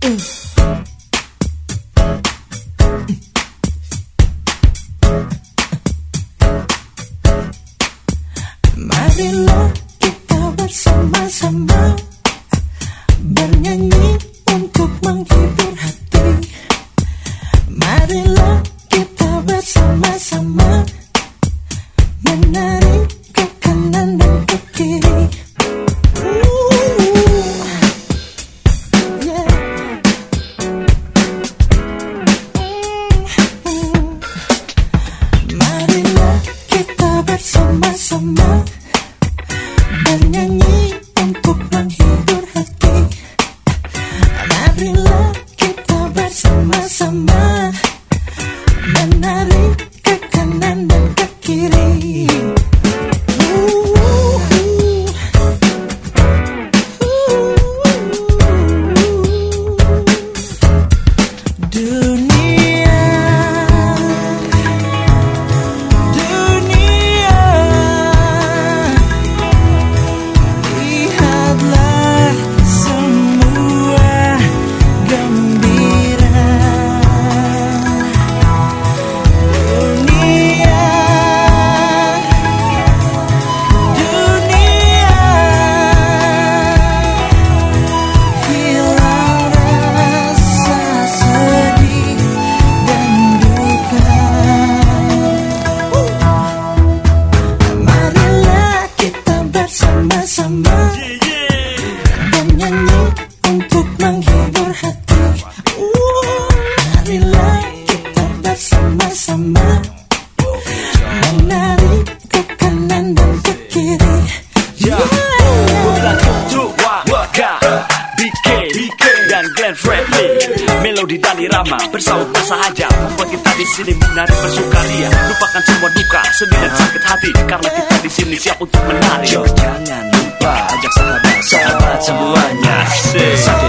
Marilah kita bersama-sama Bernyanyi untuk menghibur hati. Marilah kita bersama-sama Menari Bernyanyi untuk Ya, bulan tua Waka, BK, dan Glenn Fredly. Melodi dan irama bersaut bersahaja. Membuat kita di sini menari bersukaria. Lupakan semua duka, sedih dan sakit hati. Karena kita di sini siap untuk menari. Yo, jangan lupa ajak sahabat. Sahabat semuanya. Satu